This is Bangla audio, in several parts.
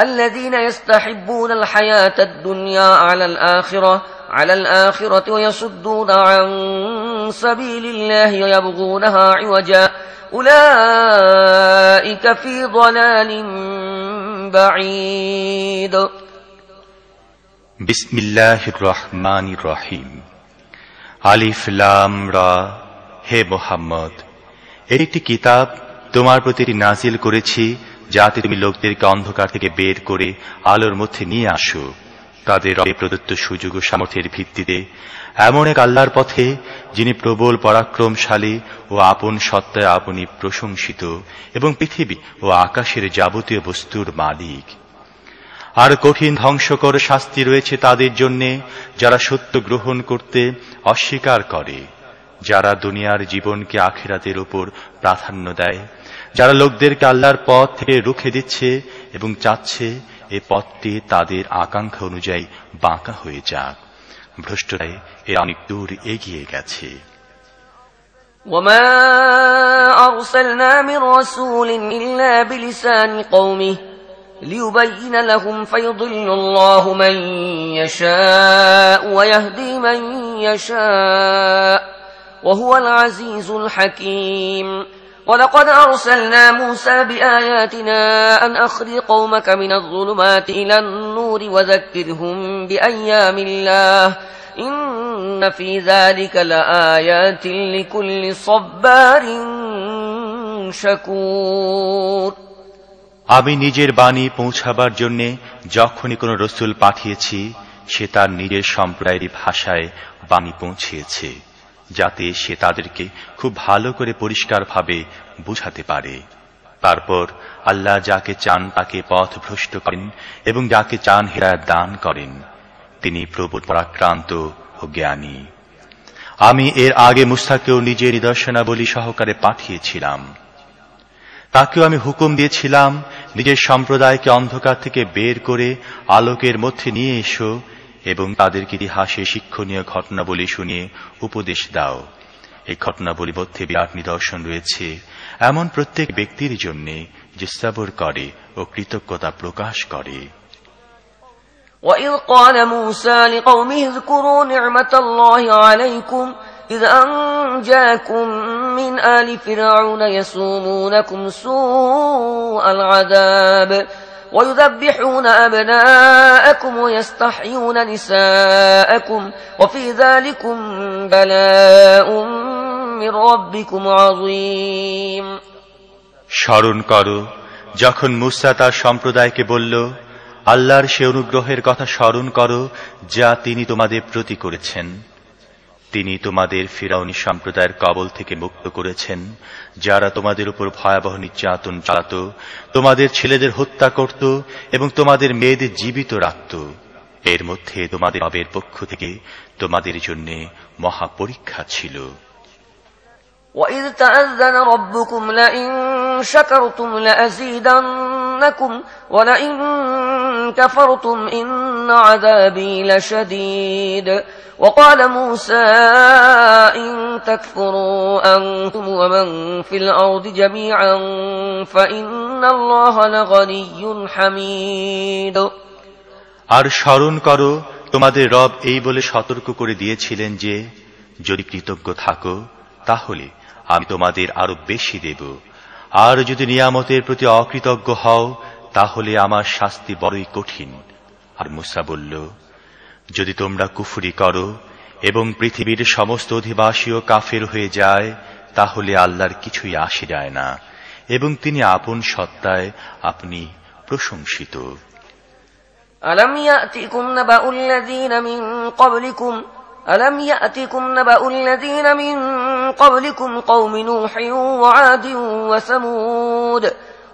الذين يستحبون الحياة الدنيا على الآخرة على الآخرة ويصدون عن سبيل الله يبغونها عوجا أولئك في ضلال بعيد বিসমিল্লাহ রহমান রহিম আলিফ লাম রা হে মোহাম্মদ এর একটি কিতাব তোমার প্রতি এটি নাজিল করেছি যাতে তুমি লোকদেরকে অন্ধকার থেকে বের করে আলোর মধ্যে নিয়ে আসো। তাদের রবে প্রদত্ত সুযোগ ও সামর্থ্যের ভিত্তিতে এমন এক আল্লাহর পথে যিনি প্রবল পরাক্রমশালী ও আপন সত্তায় আপনি প্রশংসিত এবং পৃথিবী ও আকাশের যাবতীয় বস্তুর মালিক। আর কঠিন ধ্বংসকর শাস্তি রয়েছে তাদের জন্যে যারা সত্য গ্রহণ করতে অস্বীকার করে, যারা দুনিয়ার জীবনকে আখেরাতের ওপর প্রাধান্য দেয় যারা লোকদেরকে আল্লাহর পথ থেকে রুখে দিচ্ছে এবং চাচ্ছে এ পথটি তাদের আকাঙ্ক্ষা অনুযায়ী বাঁকা হয়ে যাক ভ্রষ্টরায় এর অনেক দূর এগিয়ে গেছে وما أرسلنا من رسول إلا بلسان قومه ليبين لهم فيضل الله من يشاء ويهدي من يشاء وهو العزيز الحكيم ولقد أرسلنا موسى بآياتنا أن أخرج قومك من الظلمات إلى النور وذكرهم بأيام الله إن في ذلك لآيات لكل صبار شكور আমি নিজের বাণী পৌঁছাবার জন্যে যখনই কোনো রসুল পাঠিয়েছি সে তার নিজের সম্প্রদায়ের ভাষায় বাণী পৌঁছিয়েছে যাতে সে তাদেরকে খুব ভালো করে পরিষ্কারভাবে বুঝাতে পারে। তারপর আল্লাহ যাকে চান তাকে পথ ভ্রষ্ট করেন এবং যাকে চান হেরায় দান করেন। তিনি প্রবল পরাক্রান্ত ও জ্ঞানী। আমি এর আগে মুস্তাকেও নিজের নিদর্শনাবলী সহকারে পাঠিয়েছিলাম। তাকেও আমি হুকুম দিয়েছিলাম, নিজের সম্প্রদায়কে অন্ধকার থেকে বের করে আলোকের মধ্যে নিয়ে এসো এবং তাদেরকে ইতিহাসে শিক্ষণীয় ঘটনাবলী শুনিয়ে উপদেশ দাও এই ঘটনাবলী মধ্যে বিরাট নিদর্শন রয়েছে এমন প্রত্যেক ব্যক্তির জন্য যে সবর করে ও কৃতজ্ঞতা প্রকাশ করে وإذ قال موسى لقومه اذكروا نعمة الله عليكم إذ أنجاكم من آل فرعون يسومونكم سوء العذاب ويذبحون أبناءكم ويستحيون نساءكم وفي ذلكم بلاء من ربكم عظيم স্মরণ করো যখন মুসা তার সম্প্রদায়কে বলল আল্লাহর সে অনুগ্রহের কথা স্মরণ করো যা তিনি তোমাদের প্রতি করেছেন তিনি তোমাদের ফিরাউনি সম্প্রদায়ের কবল থেকে মুক্ত করেছেন যারা তোমাদের উপর ভয়াবহ নির্যাতন চালাত তোমাদের ছেলেদের হত্যা করত এবং তোমাদের মেয়েদের জীবিত রাখত এর মধ্যে তোমাদের রবের পক্ষ থেকে তোমাদের জন্য মহাপরীক্ষা ছিল وإذ تأذن ربكم لئن شكرتم لأزيدنكم ولئن كفرتم إن عذابي لشديد وقال موسى إن تكفروا أنتم ومن في الأرض جميعا فإن الله لغني حميد আর স্মরণ করো তোমাদের রব এই বলে সতর্ক করে দিয়েছিলেন যে যদি কৃতজ্ঞ থাকো তাহলে আমি তোমাদের আরো বেশি দেব আর যদি নিয়ামতের প্রতি অকৃতজ্ঞ হও তাহলে আমার শাস্তি বড়ই কঠিন আর মুসা বলল যদি তোমরা কুফুরি করো এবং পৃথিবীর সমস্ত অধিবাসীও কাফের হয়ে যায় তাহলে আল্লাহর কিছুই আসে যায় না এবং তিনি আপন সত্তায় আপনি প্রশংসিত ألم يأتكم نبأ الذين من قبلكم ألم يأتكم نبأ الذين من قبلكم قوم نوح وعاد وثمود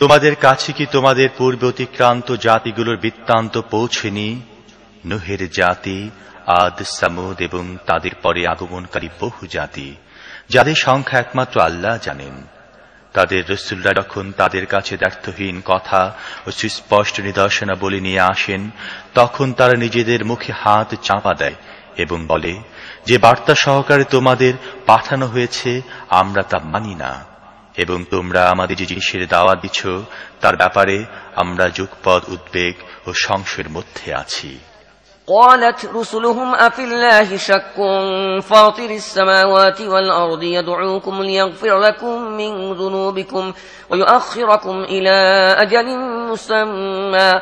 তোমাদের কাছে কি তোমাদের পূর্বে অতিক্রান্ত জাতিগুলোর বৃত্তান্ত পৌঁছেনি? নুহের জাতি, আদ, সামুদ এবং তাদের পরে আগমনকারী বহু জাতি, যাদের সংখ্যা একমাত্র আল্লাহ জানেন। তাদের রসুল্লা যখন তাদের কাছে ব্যর্থহীন কথা ও সুস্পষ্ট নিদর্শনা বলে নিয়ে আসেন, তখন তারা নিজেদের মুখে হাত চাপা দেয় এবং বলে, যে বার্তা সহকারে তোমাদের পাঠানো হয়েছে, আমরা তা মানি না। এবং তোমরা আমাদের যে জিনিসের দাওয়া দিচ্ছ তার ব্যাপারে আমরা যুগপদ উদ্বেগ ও সংশয়ের মধ্যে আছি قالت رسلهم أفي الله شك فاطر السماوات والأرض يدعوكم ليغفر لكم من ذنوبكم ويؤخركم إلى أجل مسمى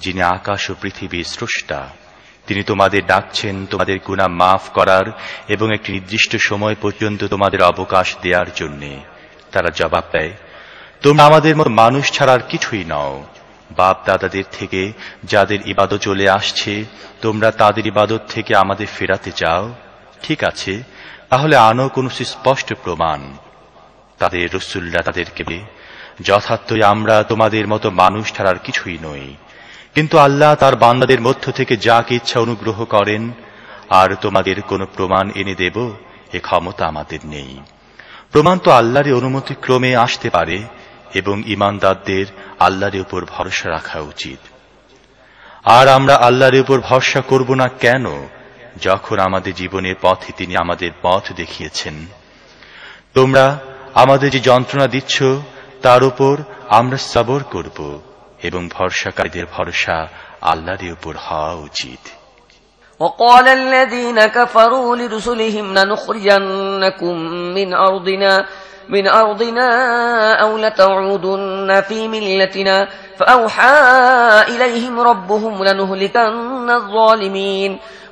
যিনি আকাশ ও পৃথিবীর স্রষ্টা, তিনি তোমাদের ডাকছেন তোমাদের গুণা মাফ করার এবং একটি নির্দিষ্ট সময় পর্যন্ত তোমাদের অবকাশ দেওয়ার জন্য। তারা জবাব দেয়, তোমরা আমাদের মতো মানুষ ছাড়ার কিছুই নও। বাপ দাদাদের থেকে যাদের ইবাদত চলে আসছে, তোমরা তাদের ইবাদত থেকে আমাদের ফেরাতে চাও ঠিক আছে, তাহলে আনো কোনো সুস্পষ্ট প্রমাণ। তাদের রসুল্লা তাদেরকে যথার্থই আমরা তোমাদের মতো মানুষ ছাড়ার কিছুই নই। কিন্তু আল্লাহ তার বান্দাদের মধ্য থেকে যাকে ইচ্ছা অনুগ্রহ করেন, আর তোমাদের কোনো প্রমাণ এনে দেব, এ ক্ষমতা আমাদের নেই। প্রমাণ তো আল্লাহর অনুমতি ক্রমে আসতে পারে, এবং ইমানদারদের আল্লাহর উপর ভরসা রাখা উচিত। আর আমরা আল্লাহর উপর ভরসা করব না কেন, যখন আমাদের জীবনের পথে তিনি আমাদের পথ দেখিয়েছেন? তোমরা আমাদের যে যন্ত্রণা দিচ্ছ, তার উপর আমরা সবর করব। এবং ভরসাকারীদের ভরসা আল্লাহর উপর হওয়া উচিত وقال الذين كفروا لرسلهم لنخرجنكم من أرضنا من أرضنا أو لتعودن في ملتنا فأوحى إليهم ربهم لنهلكن الظالمين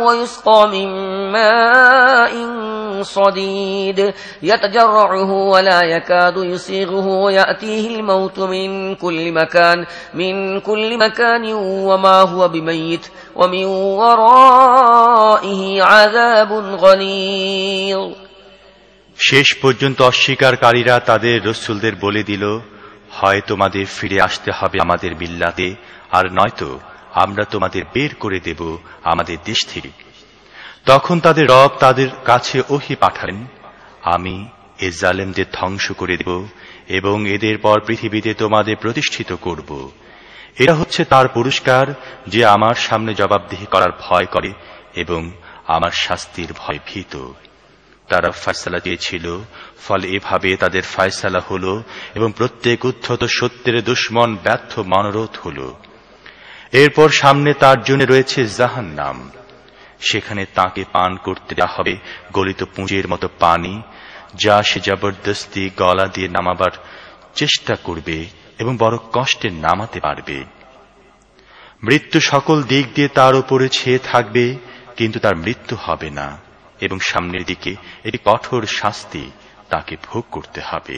ويسقى من ماء صديد يتجرعه ولا يكاد يسيغه ويأتيه الموت من كل مكان من كل مكان وما هو بميت ومن ورائه عذاب غليظ শেষ পর্যন্ত অস্বীকারীরা তাদের রসুলদের বলে দিল হয় তোমাদের ফিরে আসতে হবে আমাদের বিল্লাতে আর নয়তো আমরা তোমাদের বের করে দেব আমাদের দেশ থেকে। তখন তাদের রব তাদের কাছে ওহি পাঠালেন, আমি এ জালেমদের ধ্বংস করে দেব এবং এদের পর পৃথিবীতে তোমাদের প্রতিষ্ঠিত করব। এটা হচ্ছে তার পুরস্কার যে আমার সামনে জবাবদিহি করার ভয় করে এবং আমার শাস্তির ভয় ভীত। তারা ফয়সালা দিয়েছিল ফলে এভাবে তাদের ফয়সালা হল এবং প্রত্যেক উদ্ধত সত্যের দুশ্মন ব্যর্থ মনোরোধ হল। এরপর সামনে তার জন্য রয়েছে জাহান নাম সেখানে তাকে পান করতে দেওয়া হবে গলিত পুঁজের মতো পানি, যা সে জবরদস্তি গলা দিয়ে নামাবার চেষ্টা করবে এবং বড় কষ্টে নামাতে পারবে। মৃত্যু সকল দিক দিয়ে তার উপরে ছেয়ে থাকবে, কিন্তু তার মৃত্যু হবে না, এবং সামনের দিকে একটি কঠোর শাস্তি তাকে ভোগ করতে হবে।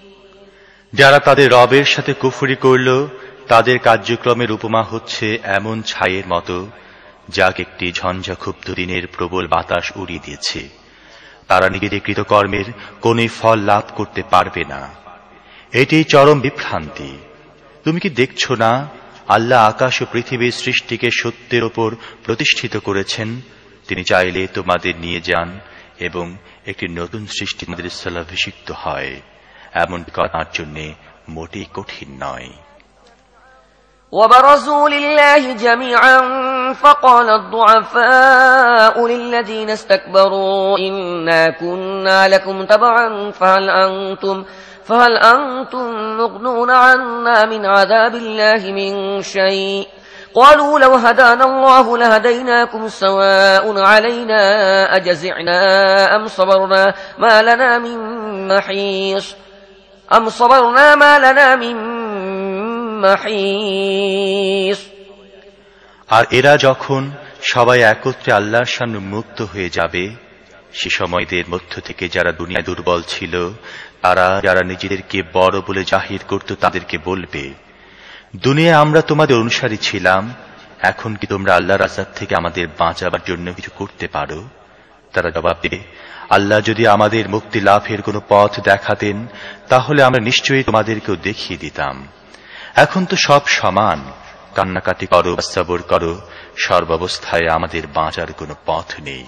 যারা তাদের রবের সাথে কুফুরি করল, তাদের কার্যক্রমের উপমা হচ্ছে এমন ছাইয়ের মতো, যাক একটি ঝঞ্ঝাক্ষুব্ধ দিনের প্রবল বাতাস উড়িয়ে দিয়েছে। তারা নিজেদের কৃতকর্মের কোন ফল লাভ করতে পারবে না। এটি চরম বিভ্রান্তি। তুমি কি দেখছ না, আল্লাহ আকাশ ও পৃথিবীর সৃষ্টিকে সত্যের ওপর প্রতিষ্ঠিত করেছেন? তিনি চাইলে তোমাদের নিয়ে যান এবং একটি নতুন সৃষ্টি আমাদের স্থলাভিষিক্ত হয়। এমন করার জন্য মোটেই কঠিন নয় وبرزوا لله جميعا فقال الضعفاء للذين استكبروا إنا كنا لكم تبعا فهل أنتم فهل أنتم مغنون عنا من عذاب الله من شيء قالوا لو هدانا الله لهديناكم سواء علينا أجزعنا أم صبرنا ما لنا من محيص أم صبرنا ما لنا من محيص আর এরা যখন সবাই একত্রে আল্লাহর সামনে মুক্ত হয়ে যাবে সে সময়দের মধ্য থেকে যারা দুনিয়া দুর্বল ছিল তারা যারা নিজেদেরকে বড় বলে জাহির করত তাদেরকে বলবে দুনিয়া আমরা তোমাদের অনুসারী ছিলাম এখন কি তোমরা আল্লাহর আজাদ থেকে আমাদের বাঁচাবার জন্য কিছু করতে পারো তারা জবাব দেবে আল্লাহ যদি আমাদের মুক্তি লাভের কোনো পথ দেখাতেন তাহলে আমরা নিশ্চয়ই তোমাদেরকেও দেখিয়ে দিতাম এখন তো সব সমান কান্নাকাটি করো সবর করো সর্বাবস্থায় আমাদের বাঁচার কোনো পথ নেই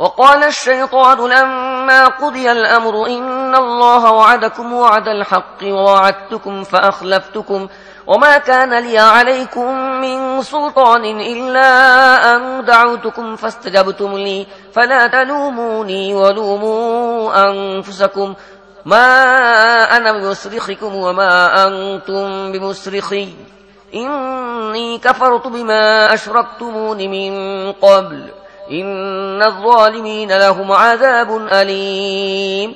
وقال الشيطان لما قضي الأمر إن الله وعدكم وعد الحق ووعدتكم فأخلفتكم وما كان لي عليكم من سلطان إلا أن دعوتكم فاستجبتم لي فلا تلوموني ولوموا أنفسكم ما أنا بمصرخكم وما أنتم بمصرخي إني كفرت بما أشركتمون من قبل إن الظالمين لهم عذاب أليم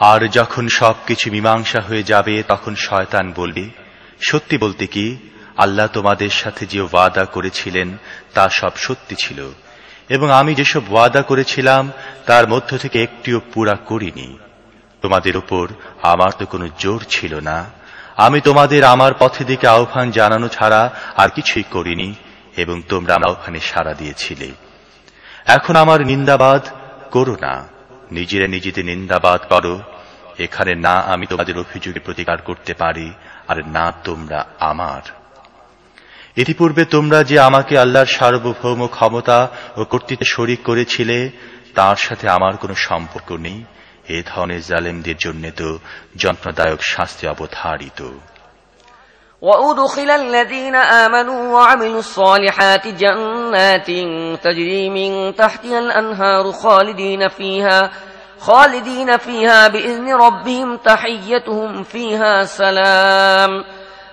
আর যখন সবকিছু মীমাংসা হয়ে যাবে তখন শয়তান বলবে সত্যি বলতে কি, আল্লাহ তোমাদের সাথে যে ওয়াদা করেছিলেন, তা সব সত্যি ছিল। এবং আমি যেসব ওয়াদা করেছিলাম, তার মধ্য থেকে একটিও পুরা করিনি। তোমাদের উপর আমার তো কোনো জোর ছিল না। আমি তোমাদের আমার পথে দিকে আহ্বান জানানো ছাড়া আর কিছুই করিনি, এবং তোমরা আহ্বানে সাড়া দিয়েছিলে। এখন আমার নিন্দাবাদ করো না। নিজেরা নিজেদের নিন্দাবাদ করো। এখানে না আমি তোমাদের অভিযোগে প্রতিকার করতে পারি আর না তোমরা আমার ইতিপূর্বে তোমরা যে আমাকে আল্লাহর সার্বভৌম ক্ষমতা ও কর্তৃত্বে শরিক করেছিলে তার সাথে আমার কোনো সম্পর্ক নেই এ ধরনের জালেমদের জন্য তো যন্ত্রদায়ক শাস্তি অবধারিত وأدخل الذين آمنوا وعملوا الصالحات جنات تجري من تحتها الأنهار خالدين فيها خالدين فيها بإذن ربهم تحيتهم فيها سلام.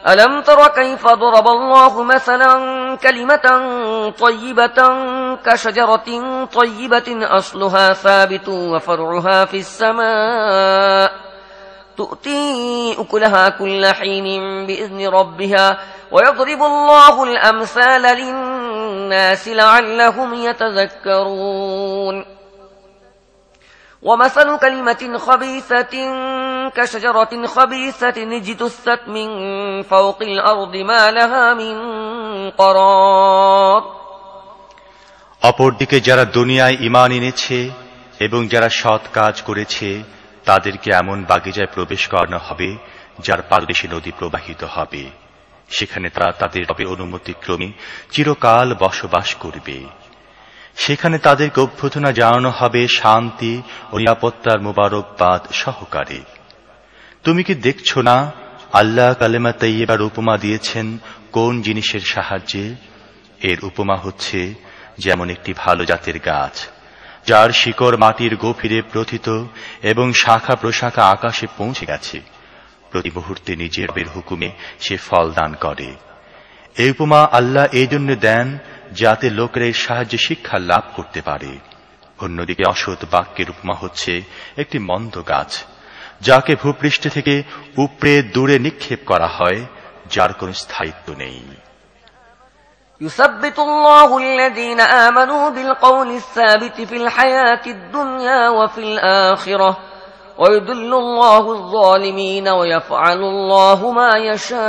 ألم تر كيف ضرب الله مثلا كلمة طيبة كشجرة طيبة أصلها ثابت وفرعها في السماء. تؤتي أكلها كل حين بإذن ربها ويضرب الله الأمثال للناس لعلهم يتذكرون. ومثل كلمة خبيثة كشجرة خبيثة اجتثت من فوق الأرض ما لها من قرار অপরদিকে যারা দুনিয়ায় ইমান এনেছে এবং যারা সৎ কাজ করেছে তাদেরকে এমন বাগিচায় প্রবেশ করানো হবে যার পাদদেশে নদী প্রবাহিত হবে সেখানে তারা তাদের রবে অনুমতিক্রমে চিরকাল বসবাস করবে সেখানে তাদেরকে অভ্যর্থনা জানানো হবে শান্তি ও নিরাপত্তার মোবারকবাদ সহকারে। তুমি কি দেখছ না আল্লাহ কালেমা তাইয়েবার উপমা দিয়েছেন কোন জিনিসের সাহায্যে? এর উপমা হচ্ছে যেমন একটি ভালো জাতের গাছ, যার শিকড় মাটির গভীরে প্রথিত এবং শাখা প্রশাখা আকাশে পৌঁছে গেছে। প্রতি মুহূর্তে নিজের বের হুকুমে সে ফল দান করে। এই উপমা আল্লাহ এই জন্য দেন যাতে লোকের এই সাহায্যে শিক্ষা লাভ করতে পারে অন্যদিকে অসৎ বাক্যের উপমা হচ্ছে একটি মন্দ গাছ যাকে ভূপৃষ্ঠ থেকে উপড়ে দূরে নিক্ষেপ করা হয় যার কোন স্থায়িত্ব নেই يثبت الله الذين آمنوا بالقول الثابت في الحياة الدنيا وفي الآخرة ويدل الله الظالمين ويفعل الله ما يشاء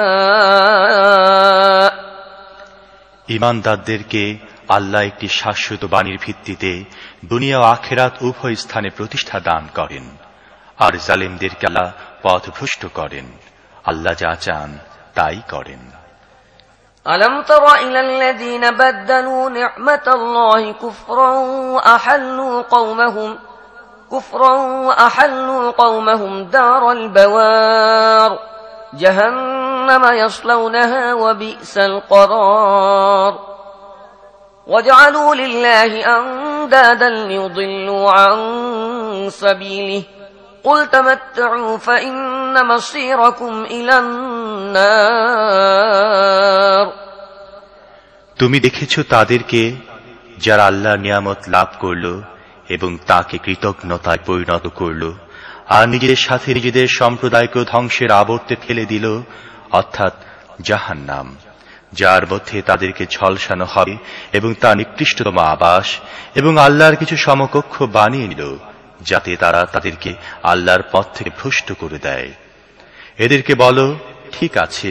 ইমানদারদেরকে আল্লাহ একটি শাশ্বত বাণীর ভিত্তিতে দুনিয়া ও আখেরাত উভয় স্থানে প্রতিষ্ঠা দান করেন আর জালেমদেরকে আল্লাহ পথভ্রষ্ট করেন আল্লাহ যা চান তাই করেন ألم تر إلى الذين بدلوا نعمة الله كفرا وأحلوا قومهم كفرا وأحلوا قومهم دار البوار جهنم يصلونها وبئس القرار وجعلوا لله أندادا ليضلوا عن سبيله قل تمتعوا فإن مصيركم إلى النار তুমি দেখেছ তাদেরকে যারা আল্লাহর নিয়ামত লাভ করল এবং তাকে কৃতজ্ঞতায় পরিণত করল আর নিজেদের সাথে নিজেদের সম্প্রদায়কে ধ্বংসের আবর্তে ফেলে দিল অর্থাৎ জাহান নাম যার মধ্যে তাদেরকে ঝলসানো হবে এবং তা নিকৃষ্টতম আবাস এবং আল্লাহর কিছু সমকক্ষ বানিয়ে নিল যাতে তারা তাদেরকে আল্লাহর পথ থেকে ভ্রষ্ট করে দেয় এদেরকে বলো ঠিক আছে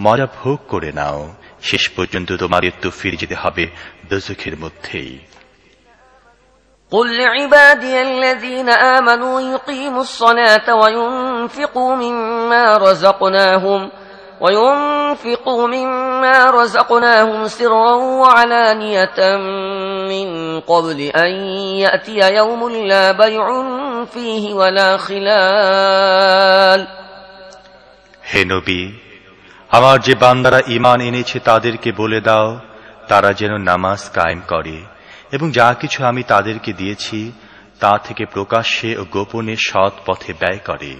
মজা ভোগ করে নাও শেষ পর্যন্ত তোমাদের তো ফিরে যেতে হবে দোজখের মধ্যেই قل لعبادي الذين آمنوا يقيموا الصلاة وينفقوا مما رزقناهم وينفقوا مما رزقناهم سرا وعلانية من قبل أن يأتي يوم لا بيع فيه ولا خلال হে নবী আমার যে বান্দারা ইমান এনেছে তাদেরকে বলে দাও তারা যেন নামাজ কায়েম করে এবং যা কিছু আমি তাদেরকে দিয়েছি তা থেকে প্রকাশ্যে ও গোপনে সৎ পথে ব্যয় করে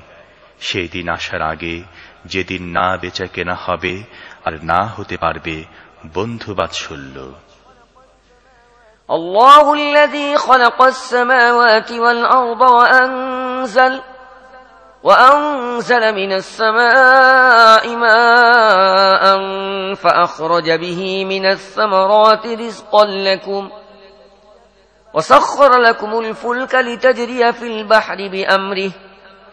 সেই দিন আসার আগে যেদিন না বেচা কেনা হবে আর না হতে পারবে বন্ধু বাৎসল্য الله الذي خلق السماوات والأرض وأنزل وأنزل من السماء ماء فأخرج به من الثمرات رزقا لكم وسخر لكم الفلك لتجري في البحر بأمره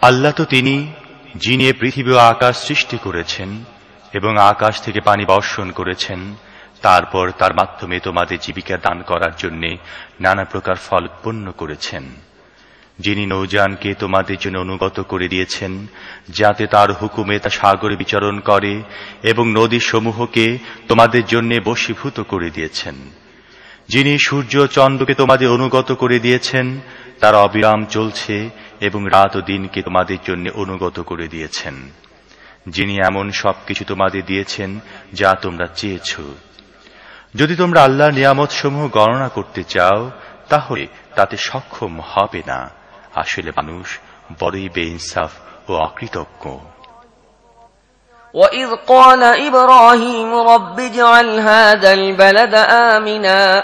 আল্লাহ তো তিনি, যিনি পৃথিবী আকাশ সৃষ্টি করেছেন এবং আকাশ থেকে পানি বর্ষণ করেছেন, তারপর তার মাধ্যমে তোমাদের জীবিকা দান করার জন্য নানা প্রকার ফল উৎপন্ন করেছেন। যিনি নৌজানকে তোমাদের জন্য অনুগত করে দিয়েছেন, যাতে তার হুকুমে তা সাগরে বিচরণ করে এবং নদী সমূহকে তোমাদের জন্য বশীভূত করে দিয়েছেন। যিনি সূর্য চন্দ্রকে তোমাদের অনুগত করে দিয়েছেন তার অবিরাম চলছে এবং রাত ও দিনকে তোমাদের জন্য অনুগত করে দিয়েছেন যিনি এমন সবকিছু তোমাদের দিয়েছেন যা তোমরা চেয়েছ যদি তোমরা আল্লাহর নিয়ামত সমূহ গণনা করতে চাও তাহলে তাতে সক্ষম হবে না আসলে মানুষ বড়ই বেইনসাফ ও অকৃতজ্ঞ وإذ قال إبراهيم رب اجعل هذا البلد آمنا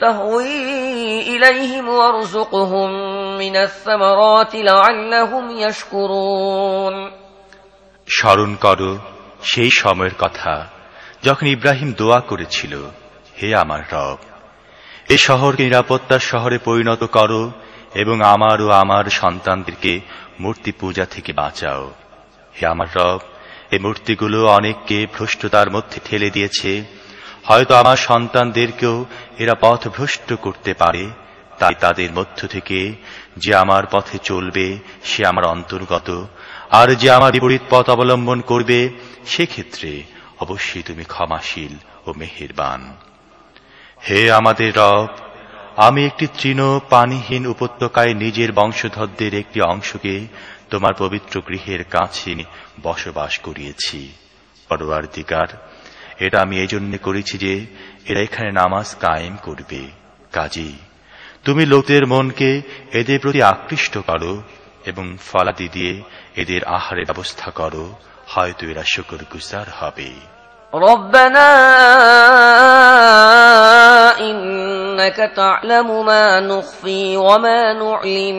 تهوي إليهم وارزقهم من الثمرات لعلهم يشكرون স্মরণ করো সেই সময়ের কথা যখন ইব্রাহিম দোয়া করেছিল হে আমার রব এ শহরকে নিরাপত্তার শহরে পরিণত করো এবং আমার ও আমার সন্তানদেরকে মূর্তি পূজা থেকে বাঁচাও হে আমার রব এই মূর্তিগুলো অনেককে ভ্রষ্টতার মধ্যে ঠেলে দিয়েছে হয়তো আমার সন্তানদেরকেও এরা পথ ভ্রষ্ট করতে পারে, তাই তাদের মধ্য থেকে যে আমার পথে চলবে, সে আমার অন্তর্গত, আর যে আমার বিপরীত পথ অবলম্বন করবে, সেক্ষেত্রে অবশ্যই তুমি ক্ষমাশীল ও মেহেরবান। হে আমাদের রব, আমি একটি তৃণ পানিহীন উপত্যকায় নিজের বংশধরদের একটি অংশকে তোমার পবিত্র গৃহের কাছে বসবাস করিয়েছি। পরওয়ারদিগার এটা আমি এই জন্য করেছি যে এরা এখানে নামাজ কায়েম করবে কাজী তুমি লোকদের মনকে এদের প্রতি আকৃষ্ট করো এবং ফলাদি দিয়ে এদের আহারের ব্যবস্থা করো হয়তো এরা শুকর গুজার হবে ربنا إنك تعلم ما نخفي وما نعلن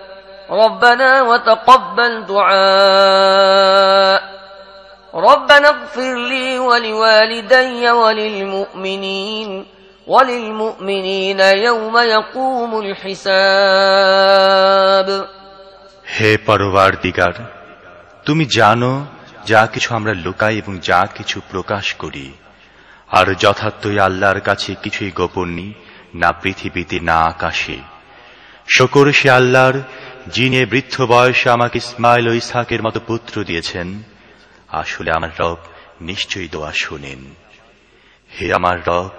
ربنا وتقبل دعاء ربنا اغفر لي ولوالدي وللمؤمنين وللمؤمنين يوم يقوم الحساب হে পরবার দিগার তুমি জানো যা কিছু আমরা লুকাই এবং যা কিছু প্রকাশ করি আর যথার্থই আল্লাহর কাছে কিছুই গোপন নেই না পৃথিবীতে না আকাশে শকর সে আল্লাহর যিনি বৃদ্ধ বয়সে আমাকে ইসমাইল ও ইসহাকের মতো পুত্র দিয়েছেন, আসলে আমার রব নিশ্চয়ই দোয়া শোনেন। হে আমার রব,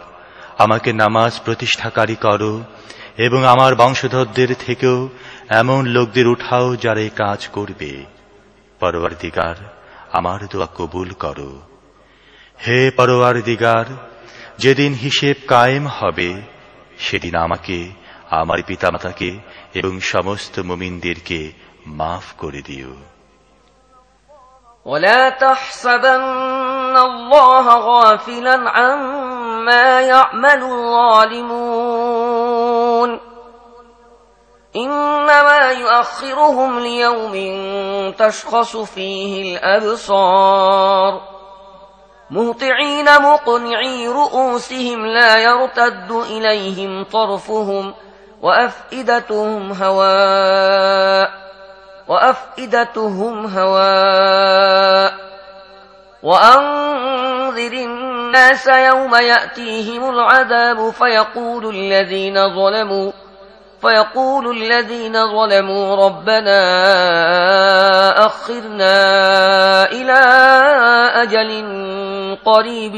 আমাকে নামাজ প্রতিষ্ঠাকারী করো এবং আমার বংশধরদের থেকেও এমন লোকদের উঠাও যারা কাজ করবে। পরওয়ার দিগার আমার দোয়া কবুল করো। হে পরওয়ার দিগার যেদিন হিসেব কায়েম হবে, সেদিন আমাকে আমার পিতামাতাকে এবং সমস্ত মুমিনদেরকে মাফ করে দিও ولا تحسبن الله غافلا عما يعمل الظالمون إنما يؤخرهم ليوم تشخص فيه الأبصار مهطعين مقنعي رؤوسهم لا يرتد إليهم طرفهم وأفئدتهم هواء وأفئدتهم هواء. وأنذر الناس يوم يأتيهم العذاب فيقول الذين ظلموا فيقول الذين ظلموا ربنا أخرنا إلى أجل قريب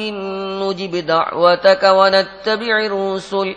نجب دعوتك ونتبع الرسل.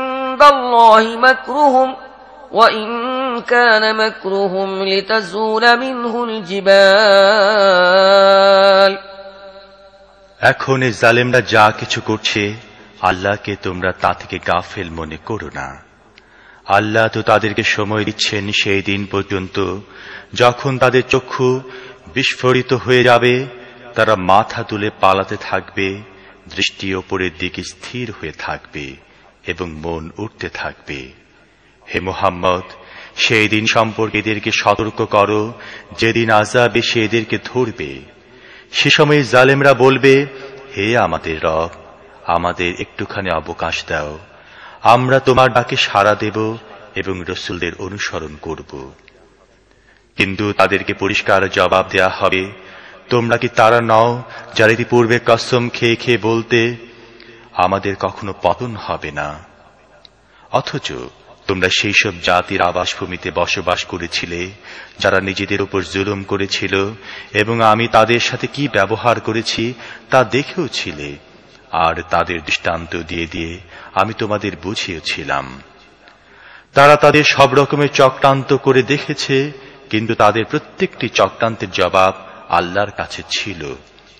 الله مكرهم وإن كان مكرهم لتزول منه الجبال এখন এই জালেমরা যা কিছু করছে আল্লাহকে তোমরা তা থেকে গাফেল মনে করো না আল্লাহ তো তাদেরকে সময় দিচ্ছেন সেই দিন পর্যন্ত যখন তাদের চক্ষু বিস্ফোরিত হয়ে যাবে তারা মাথা তুলে পালাতে থাকবে দৃষ্টি ওপরের দিকে স্থির হয়ে থাকবে এবং মন উঠতে থাকবে। হে মোহাম্মদ, সেই দিন সম্পর্কে এদেরকে সতর্ক করো, যেদিন আজাব এসে এদেরকে ধরবে। সে সময় জালেমরা বলবে, হে আমাদের রব, আমাদের একটুখানি অবকাশ দাও। আমরা তোমার ডাকে সাড়া দেব এবং রসুলদের অনুসরণ করব। কিন্তু তাদেরকে পরিষ্কার জবাব দেয়া হবে, তোমরা কি তারা নও, যারা ইতিপূর্বে কসম খেয়ে খেয়ে বলতে আমাদের কখনো পতন হবে না। অথচ তোমরা সেই সব জাতির আবাসভূমিতে বসবাস করেছিলে, যারা নিজেদের উপর জুলুম করেছিল, এবং আমি তাদের সাথে কি ব্যবহার করেছি তা দেখেও ছিলে আর তাদের দৃষ্টান্ত দিয়ে দিয়ে আমি তোমাদের বুঝিয়েছিলাম। তারা তাদের সব রকমের চক্রান্ত করে দেখেছে, কিন্তু তাদের প্রত্যেকটি চক্রান্তের জবাব আল্লাহর কাছে ছিল।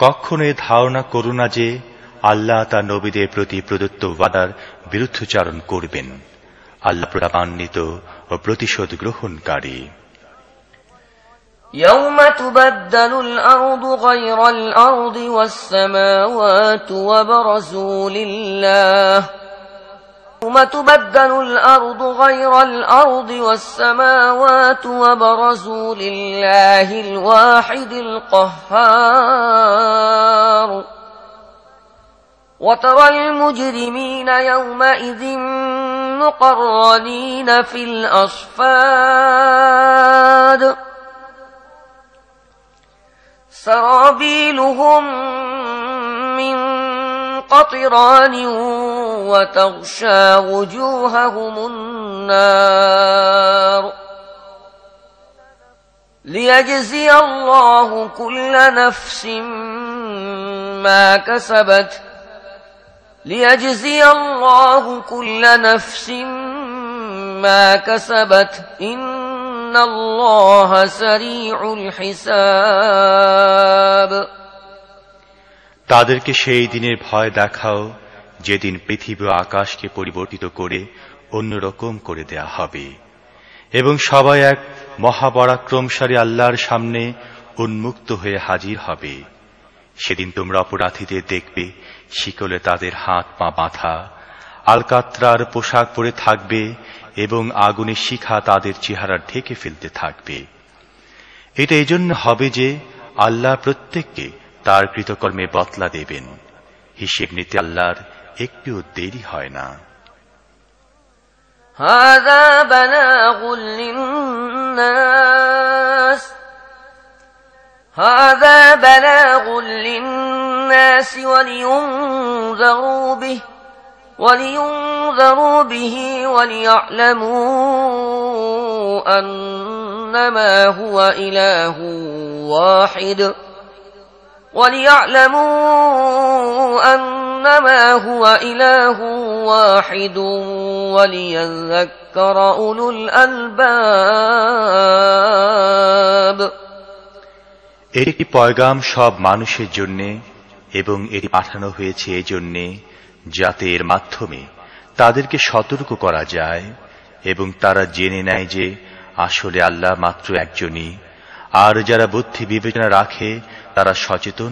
কখনো এ ধারণা করো না যে আল্লাহ তার নবীদের প্রতি প্রদত্ত ওয়াদার বিরুদ্ধচারণ করবেন আল্লাহ প্রতাপান্বিত ও প্রতিশোধ গ্রহণকারী يوم تبدل الأرض غير الأرض والسماوات وبرزوا لله يوم تبدل الأرض غير الأرض والسماوات لله الواحد القهار. وترى المجرمين يومئذ مقرنين في الأصفاد. سرابيلهم من قطران وتغشى وجوههم النار. ليجزي الله كل نفس ما كسبت. ليجزي الله كل نفس ما كسبت. إن الله سريع الحساب. তাদেরকে সেই দিনের ভয় দেখাও, যেদিন পৃথিবী আকাশকে পরিবর্তিত করে অন্যরকম করে দেয়া হবে। এবং সবাই এক মহাপরাক্রমশালী আল্লাহর সামনে উন্মুক্ত হয়ে হাজির হবে। সেদিন তোমরা অপরাধীদের দেখবে, শিকলে তাদের হাত, পা বাঁধা, আলকাত্রার পোশাক পরে থাকবে এবং আগুনের শিখা তাদের চেহারা ঢেকে ফেলতে থাকবে। এটা এজন্য হবে যে আল্লাহ প্রত্যেককে তার কৃতকর্মে বতলা দেবেন হিসেব নিতে আল্লাহর একটুও দেরি হয় না هذا بلاغ للناس هذا بلاغ للناس ولينذروا به ولينذروا به وليعلموا أنما هو إله واحد وليعلموا أنما هو إله واحد وليذكر أولو الألباب এর একটি পয়গাম সব মানুষের জন্যে এবং এটি পাঠানো হয়েছে এজন্যে যাতে এর মাধ্যমে তাদেরকে সতর্ক করা যায় এবং তারা জেনে নেয় যে আসলে আল্লাহ মাত্র একজনই আর যারা বুদ্ধি বিবেচনা রাখে তারা সচেতন